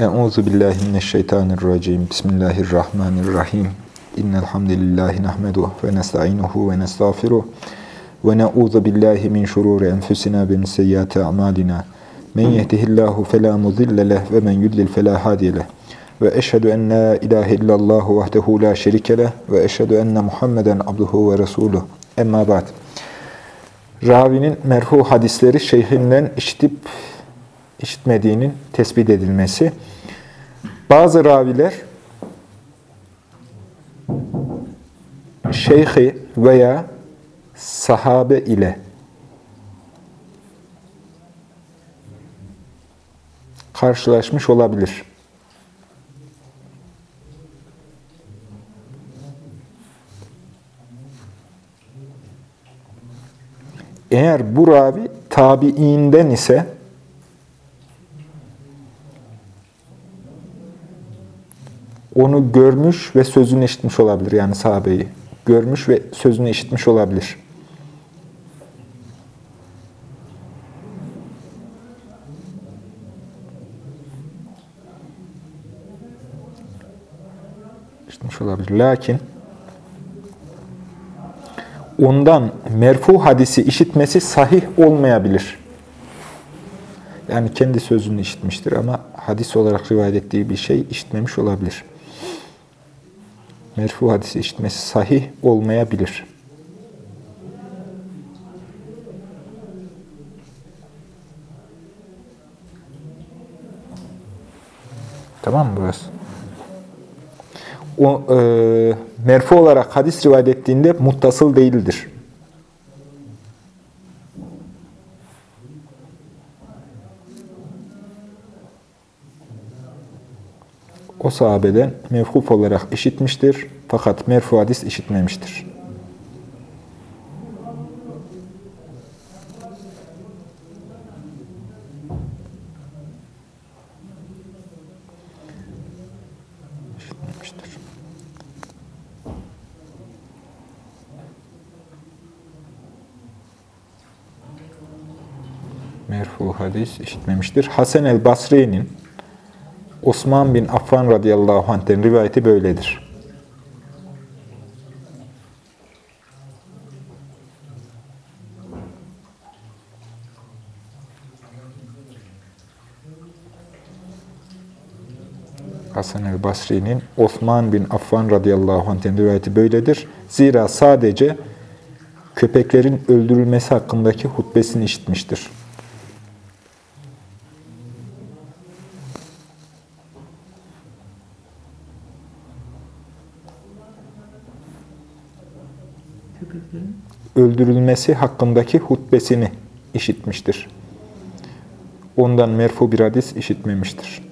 Euzu billahi mineşşeytanirracim. Bismillahirrahmanirrahim. İnnel hamdelellahi nahmeduhu ve nestainuhu ve nestağfiruh ve na'uzu billahi min şururi enfusina ve min seyyiati a'malina. Men yehdihillahu fela mudille leh ve men yudlil fela hadiye. Ve eşhedü en la ilahe illallah vahdehu la şerike ve eşhedü enne Muhammeden abduhu ve resuluh. Emma ba'd. Ravinin merfu hadisleri şeyhinden işitip işitmediğinin tespit edilmesi. Bazı raviler şeyhi veya sahabe ile karşılaşmış olabilir. Eğer bu ravi tabiinden ise onu görmüş ve sözünü işitmiş olabilir. Yani sahabeyi görmüş ve sözünü işitmiş olabilir. İşitmiş olabilir. Lakin ondan merfu hadisi işitmesi sahih olmayabilir. Yani kendi sözünü işitmiştir ama hadis olarak rivayet ettiği bir şey işitmemiş olabilir merfu hadisi işitmesi sahih olmayabilir. Tamam mı burası? O, e, merfu olarak hadis rivayet ettiğinde muttasıl değildir. O sahabeden mevkuf olarak işitmiştir. Fakat merfu hadis işitmemiştir. Merfu hadis işitmemiştir. Hasan el Basri'nin Osman bin Affan radıyallahu anh'ten rivayeti böyledir. Hasan el Basri'nin Osman bin Affan radıyallahu anh'ten rivayeti böyledir. Zira sadece köpeklerin öldürülmesi hakkındaki hutbesini işitmiştir. Öldürülmesi hakkındaki hutbesini işitmiştir. Ondan merfu bir hadis işitmemiştir.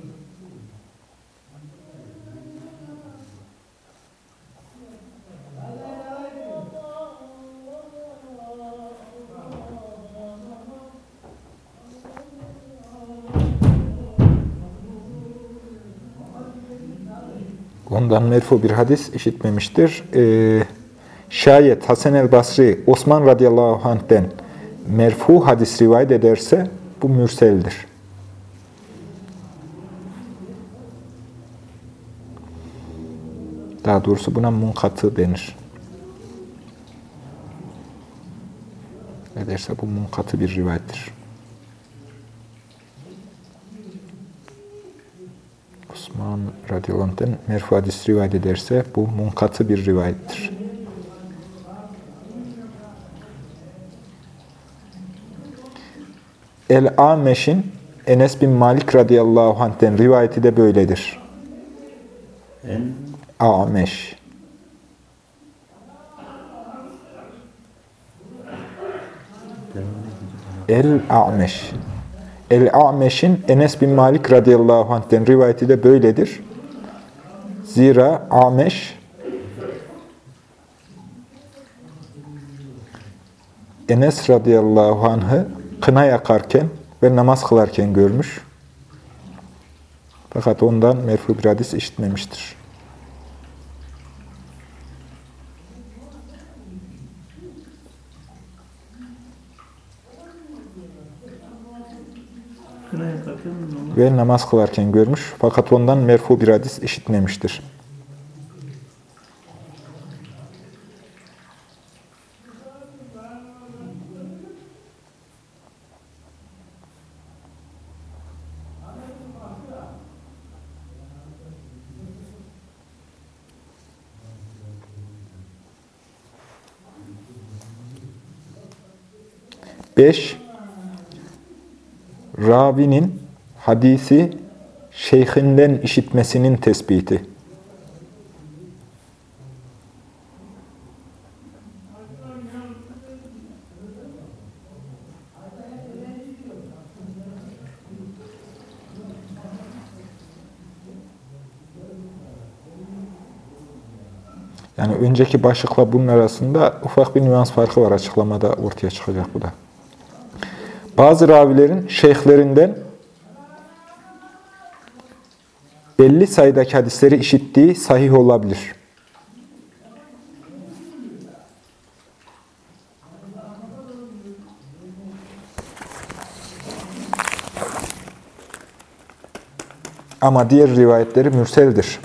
Ondan merfu bir hadis işitmemiştir. Ee, Şayet Hasan el Basri Osman radıyallahu anh'den merfu hadis rivayet ederse bu mürseldir. Daha doğrusu buna munkatı denir. Ederse bu munkatı bir rivayettir. Osman radıyallahu anh'den merfu hadis rivayet ederse bu munkatı bir rivayettir. El-Ameş'in Enes bin Malik radıyallahu anh'ten rivayeti de böyledir. El-Ameş. El-Ameş. El-Ameş'in Enes bin Malik radıyallahu anh'ten rivayeti de böyledir. Zira Ameş Enes radıyallahu anh'ı kına yakarken ve namaz kılarken görmüş. Fakat ondan merfu bir hadis işitmemiştir. Ve namaz kılarken görmüş fakat ondan merfu bir hadis işitmemiştir. Beş, ravinin hadisi şeyhinden işitmesinin tespiti. Yani önceki başlıkla bunun arasında ufak bir nüans farkı var açıklamada ortaya çıkacak bu da. Bazı ravilerin şeyhlerinden belli sayıdaki hadisleri işittiği sahih olabilir. Ama diğer rivayetleri mürseldir.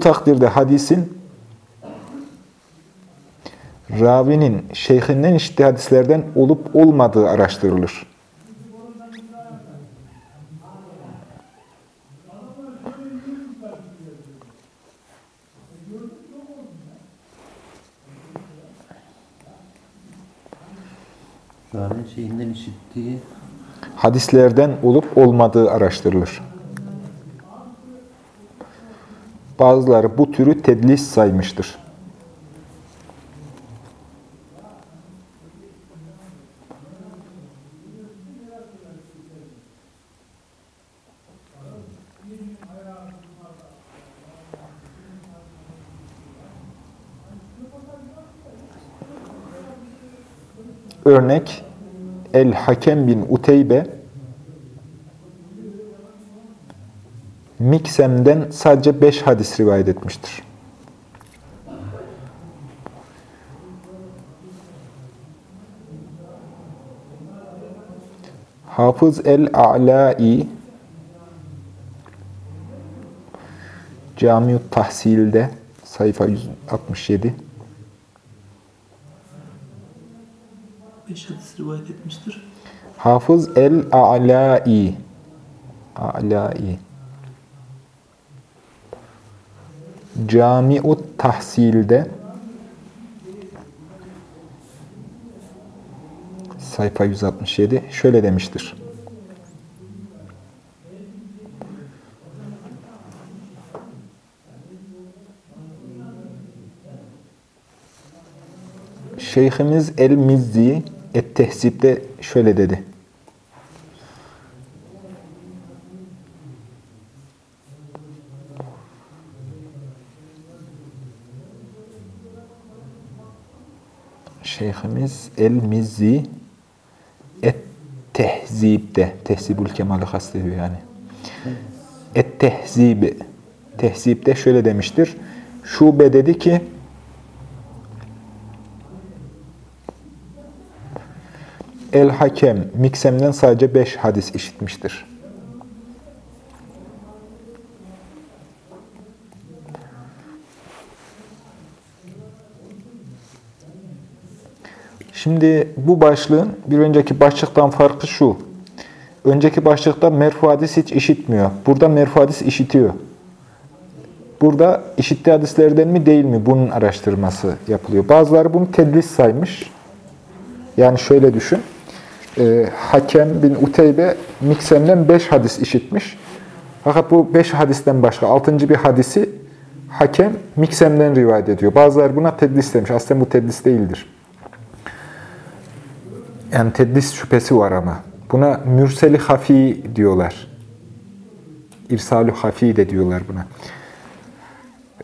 Bu takdirde hadisin ravinin şeyhinden işittiği hadislerden olup olmadığı araştırılır. Ravinin şeyinden işittiği Hadislerden olup olmadığı araştırılır. Bazıları bu türü tedlis saymıştır. Örnek El-Hakem bin Uteybe Miksem'den sadece beş hadis rivayet etmiştir. Hafız el-A'la'i Camiut Tahsil'de sayfa 167 Beş hadis rivayet etmiştir. Hafız el-A'la'i A'la'i Camiut Tahsil'de sayfa 167 şöyle demiştir. Şeyhimiz El-Mizzi Et-Tehzib'de şöyle dedi. Şeyhimiz El-Mizzi Et-Tehzib'de, Tehzibül Kemal'i kastediyor yani. Et-Tehzib, Tehzib'de şöyle demiştir. Şube dedi ki, El-Hakem, Miksem'den sadece beş hadis işitmiştir. Şimdi bu başlığın bir önceki başlıktan farkı şu. Önceki başlıkta merfu hadis hiç işitmiyor. Burada merfu hadis işitiyor. Burada işittiği hadislerden mi değil mi bunun araştırması yapılıyor. Bazıları bunu tedlis saymış. Yani şöyle düşün. Ee, Hakem bin Uteybe Miksem'den 5 hadis işitmiş. Fakat bu 5 hadisten başka 6. bir hadisi Hakem Miksem'den rivayet ediyor. Bazıları buna tedlis demiş. Aslında bu tedlis değildir. Yani tedlis şüphesi var ama. Buna mürseli hafi diyorlar. İrsalü hafi de diyorlar buna.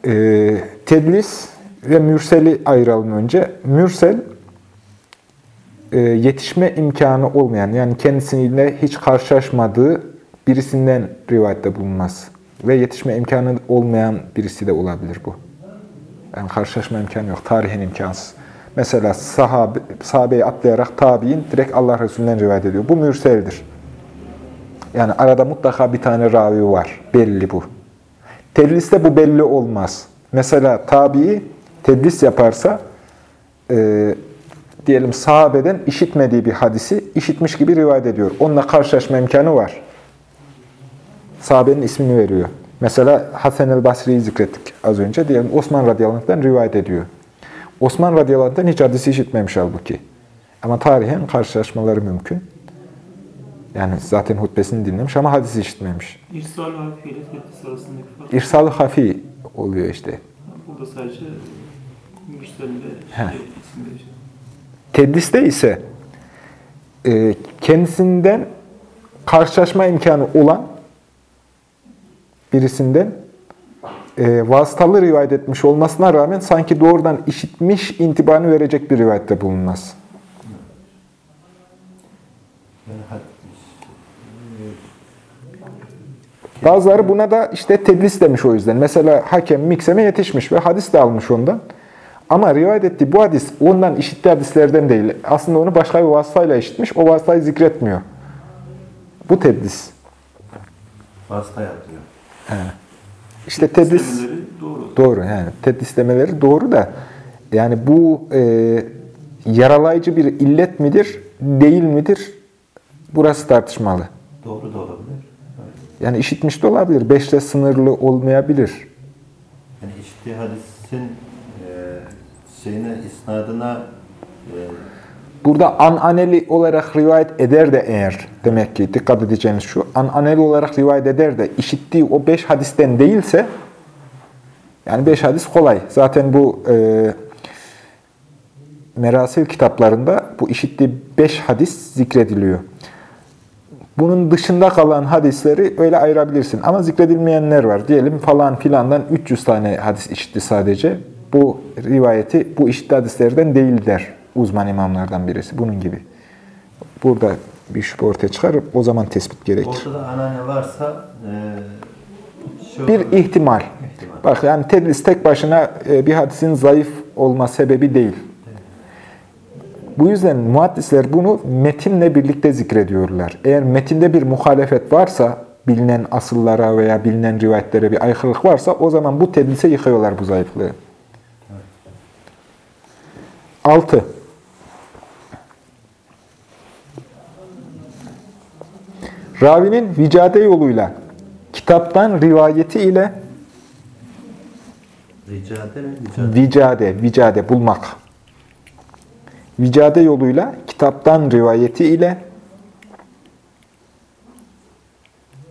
Ee, tedlis ve mürseli ayıralım önce. Mürsel, e, yetişme imkanı olmayan, yani kendisiyle hiç karşılaşmadığı birisinden rivayette bulunmaz. Ve yetişme imkanı olmayan birisi de olabilir bu. Yani karşılaşma imkanı yok, tarihin imkansız. Mesela sahabe, sahabeyi atlayarak tabi'in direkt Allah Resulü'nden rivayet ediyor. Bu mürseldir. Yani arada mutlaka bir tane ravi var. Belli bu. Tedliste bu belli olmaz. Mesela tabii tedlis yaparsa e, diyelim sahabeden işitmediği bir hadisi işitmiş gibi rivayet ediyor. Onunla karşılaşma imkanı var. Sahabenin ismini veriyor. Mesela Hasan el Basri'yi zikrettik az önce. Diyelim Osman radıyallahu anh'tan rivayet ediyor. Osman radıyallahu hiç hadisi işitmemiş halbuki. Ama tarihen karşılaşmaları mümkün. Yani zaten hutbesini dinlemiş ama hadisi işitmemiş. İrsal hafi ile tedlis arasındaki fark. İrsal hafi oluyor işte. Burada sadece müşterinde şey, değişiyor. Tedliste ise e, kendisinden karşılaşma imkanı olan birisinden e, vasıtalı rivayet etmiş olmasına rağmen sanki doğrudan işitmiş intibanı verecek bir rivayette bulunmaz. Bazıları buna da işte tedlis demiş o yüzden. Mesela hakem mikseme yetişmiş ve hadis de almış ondan. Ama rivayet ettiği bu hadis ondan işittiği hadislerden değil. Aslında onu başka bir vasıtayla işitmiş. O vasıtayı zikretmiyor. Bu tedlis. Vasıta yapıyor. İşte tedlis doğru. doğru yani tedlis demeleri doğru da yani bu e, yaralayıcı bir illet midir, değil midir? Burası tartışmalı. Doğru da olabilir. Evet. Yani işitmiş de olabilir. Beşle sınırlı olmayabilir. Yani işte hadisin e, şeyine, isnadına e, Burada ananeli olarak rivayet eder de eğer, demek ki dikkat edeceğiniz şu, ananeli olarak rivayet eder de işittiği o beş hadisten değilse, yani beş hadis kolay. Zaten bu e, merasil kitaplarında bu işittiği beş hadis zikrediliyor. Bunun dışında kalan hadisleri öyle ayırabilirsin. Ama zikredilmeyenler var. Diyelim falan filandan 300 tane hadis işitti sadece. Bu rivayeti bu işitti hadislerden değil der uzman imamlardan birisi. Bunun gibi. Burada bir şüphe ortaya çıkar. O zaman tespit gerekir. ortada anane varsa e, Bir ihtimal. İhtimal. Bak yani tedlis tek başına e, bir hadisin zayıf olma sebebi değil. Bu yüzden muhaddisler bunu metinle birlikte zikrediyorlar. Eğer metinde bir muhalefet varsa, bilinen asıllara veya bilinen rivayetlere bir aykırılık varsa o zaman bu tedlise yıkıyorlar bu zayıflığı. 6. Ravinin vicade yoluyla kitaptan rivayeti ile mi? Ricade. vicade, vicade bulmak. Vicade yoluyla kitaptan rivayeti ile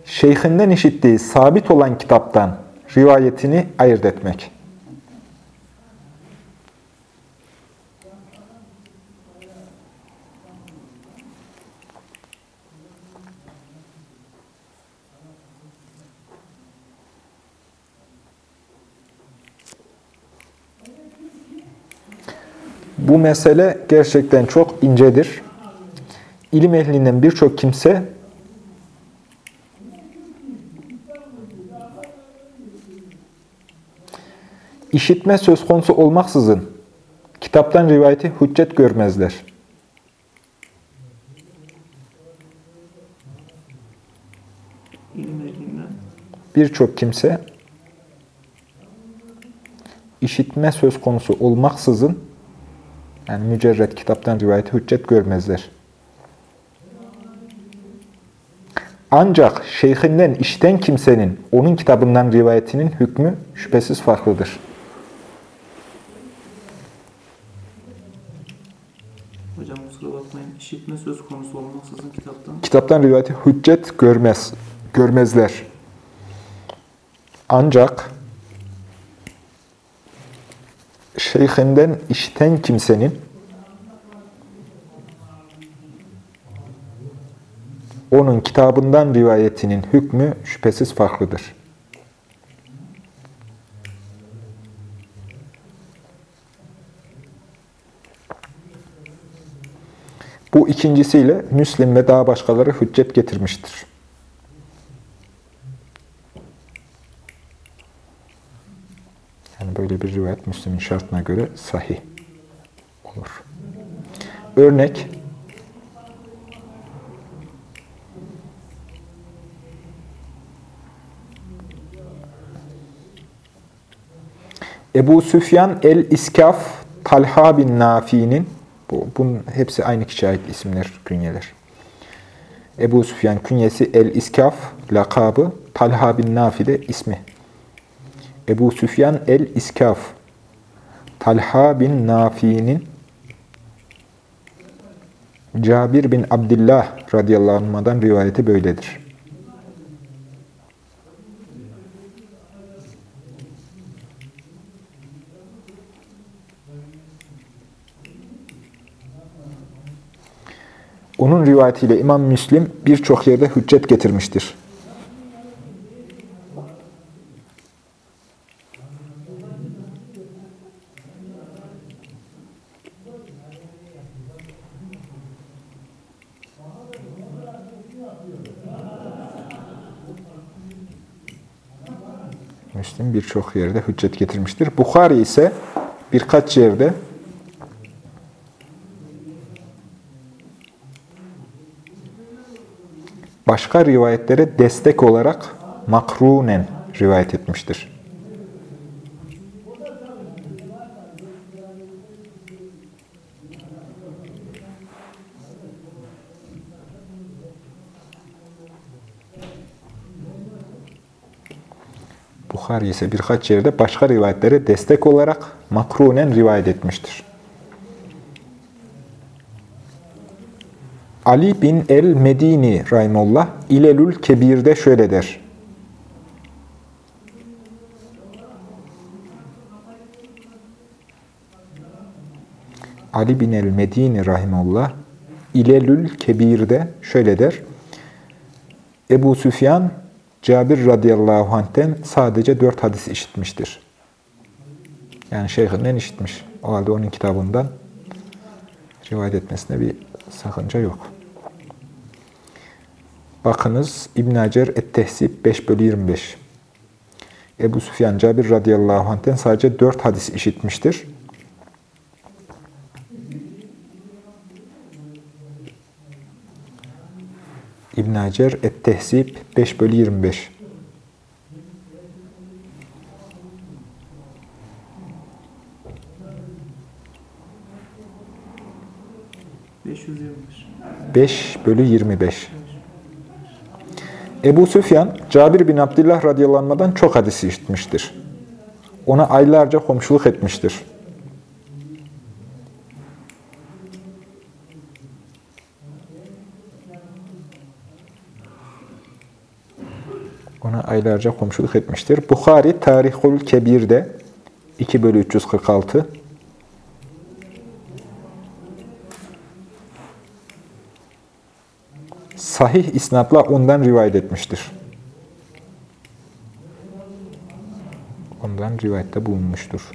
şeyhinden işittiği sabit olan kitaptan rivayetini ayırt etmek. Bu mesele gerçekten çok incedir. İlim ehlinden birçok kimse işitme söz konusu olmaksızın kitaptan rivayeti hüccet görmezler. Birçok kimse işitme söz konusu olmaksızın yani mücerret kitaptan rivayeti hüccet görmezler. Ancak şeyhinden işiten kimsenin onun kitabından rivayetinin hükmü şüphesiz farklıdır. hocam kusura bakmayın işitme söz konusu olmaksızın kitaptan Kitaptan rivayeti hüccet görmez, görmezler. Ancak şeyhinden işiten kimsenin onun kitabından rivayetinin hükmü şüphesiz farklıdır. Bu ikincisiyle Müslim ve daha başkaları hüccet getirmiştir. Yani böyle bir rivayet Müslim'in şartına göre sahih olur. Örnek Ebu Süfyan el-İskaf Talha bin Nafi'nin bu, bunun hepsi aynı kişiye ait isimler, künyeler. Ebu Süfyan künyesi el-İskaf lakabı, Talha bin Nafi de ismi. Ebu Süfyan el-İskaf Talha bin Nafi'nin Cabir bin Abdullah radıyallahu anh'dan rivayeti böyledir. Onun rivayetiyle İmam Müslim birçok yerde hüccet getirmiştir. Müslim birçok yerde hüccet getirmiştir. Bukhari ise birkaç yerde başka rivayetlere destek olarak makrunen rivayet etmiştir. Bukhari ise birkaç yerde başka rivayetlere destek olarak makrunen rivayet etmiştir. Ali bin el-Medini Rahimullah İlelül Kebir'de şöyle der. Ali bin el-Medini Rahimullah İlelül Kebir'de şöyle der. Ebu Süfyan Cabir radıyallahu anh'ten sadece dört hadis işitmiştir. Yani şeyhinden işitmiş. O halde onun kitabından rivayet etmesine bir sakınca yok. Bakınız İbn Hacer Et-Tehsib 5 bölü 25. Ebu Süfyan Cabir radıyallahu anh'ten sadece dört hadis işitmiştir. İbn Hacer Et-Tehsib 5 bölü 25. ...525. 5 bölü 25. Ebu Süfyan, Cabir bin Abdullah radıyallahu çok hadis işitmiştir. Ona aylarca komşuluk etmiştir. Ona aylarca komşuluk etmiştir. Bukhari Tarihul Kebir'de 2 bölü 346 sahih isnatla ondan rivayet etmiştir. Ondan rivayette bulunmuştur.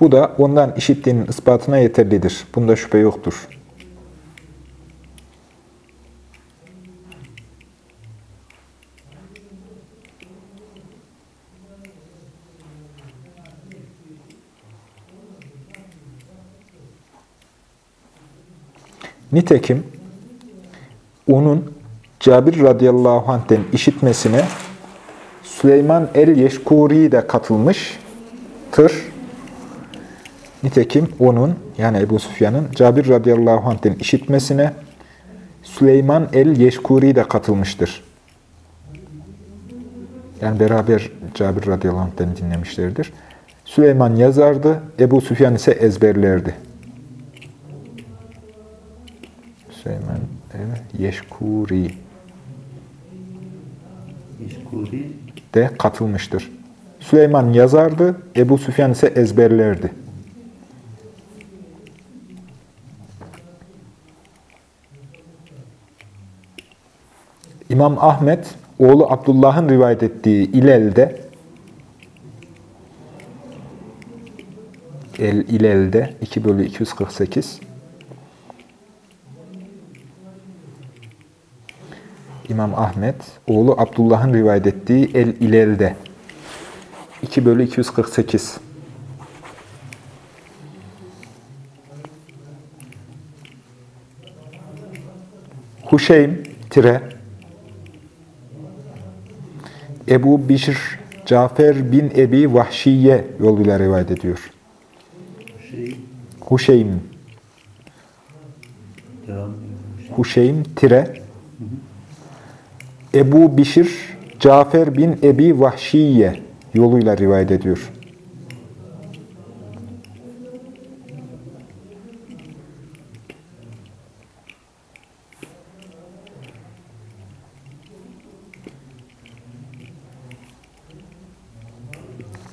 Bu da ondan işittiğinin ispatına yeterlidir. Bunda şüphe yoktur. Nitekim onun Cabir radıyallahu anh'ten işitmesine Süleyman el-Yeşkuri de katılmıştır. Nitekim onun yani Ebu Sufyan'ın Cabir radıyallahu anh'ten işitmesine Süleyman el-Yeşkuri de katılmıştır. Yani beraber Cabir radıyallahu anh'ten dinlemişlerdir. Süleyman yazardı, Ebu Süfyan ise ezberlerdi. Süleyman el-Yeşkuri Yeşkuri de katılmıştır. Süleyman yazardı, Ebu Süfyan ise ezberlerdi. İmam Ahmet, oğlu Abdullah'ın rivayet ettiği İlel'de El-İlel'de 2 bölü 248. İmam Ahmet, oğlu Abdullah'ın rivayet ettiği El-İlel'de 2 bölü 248. Huşeym tire. Ebu Bişr Cafer bin Ebi Vahşiye yoluyla rivayet ediyor. Şey, Huşeym Huşeym tire Ebu Bişir Cafer bin Ebi Vahşiye yoluyla rivayet ediyor.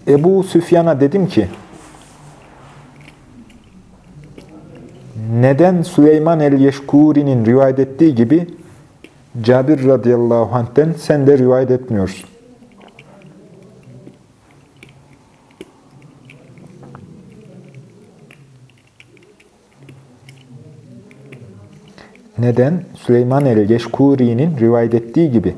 Ebu Süfyan'a dedim ki, neden Süleyman el-Yeşkuri'nin rivayet ettiği gibi Cabir radıyallahu anh'ten sen de rivayet etmiyorsun? Neden Süleyman el-Yeşkuri'nin rivayet ettiği gibi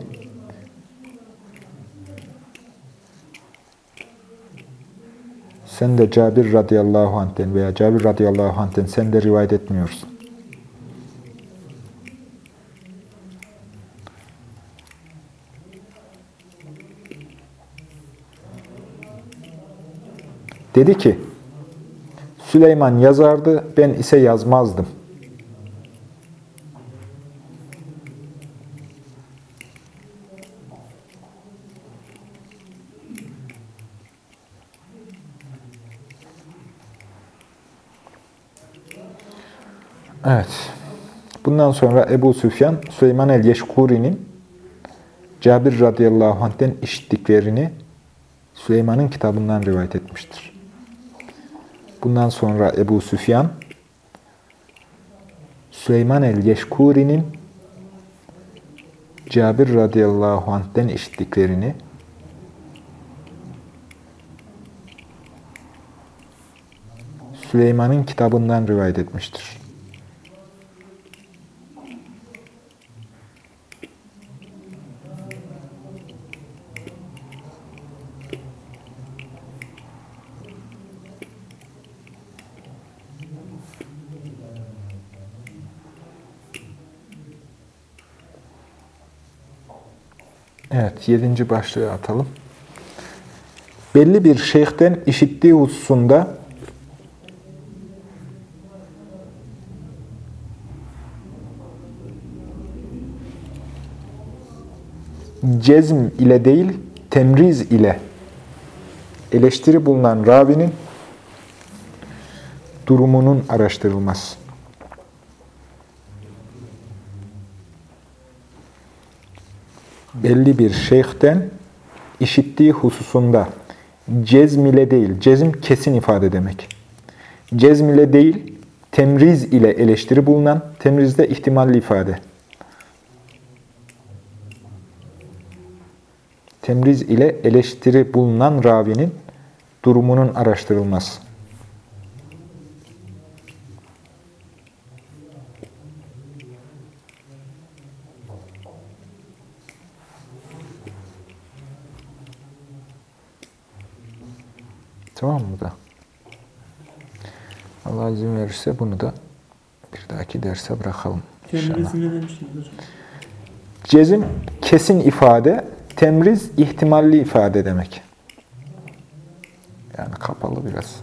sen de Cabir radıyallahu anh'ten veya Cabir radıyallahu anh'ten sen de rivayet etmiyorsun? Dedi ki, Süleyman yazardı, ben ise yazmazdım. Evet. Bundan sonra Ebu Süfyan, Süleyman el-Yeşkuri'nin Cabir radıyallahu anh'ten işittiklerini Süleyman'ın kitabından rivayet etmiştir. Bundan sonra Ebu Süfyan, Süleyman el-Yeşkuri'nin Cabir radıyallahu anh'ten işittiklerini Süleyman'ın kitabından rivayet etmiştir. Evet, yedinci başlığı atalım. Belli bir şeyhten işittiği hususunda cezm ile değil, temriz ile eleştiri bulunan ravinin durumunun araştırılması. Belli bir şeyhten işittiği hususunda cezm ile değil, cezm kesin ifade demek. Cezm ile değil, temriz ile eleştiri bulunan, temrizde ihtimalli ifade. Temriz ile eleştiri bulunan ravinin durumunun araştırılması. Tamam mı da? Allah izin verirse bunu da bir dahaki derse bırakalım. Temrizi ne demiştiniz hocam? Cezim kesin ifade, temriz ihtimalli ifade demek. Yani kapalı biraz.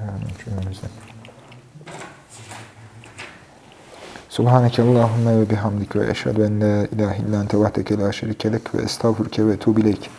Yani cümlemizden. Subhaneke Allahümme ve bihamdik ve eşhedü en la ilahe illa ente vahdeke la şerike lek ve estağfurke ve etubu ileyk.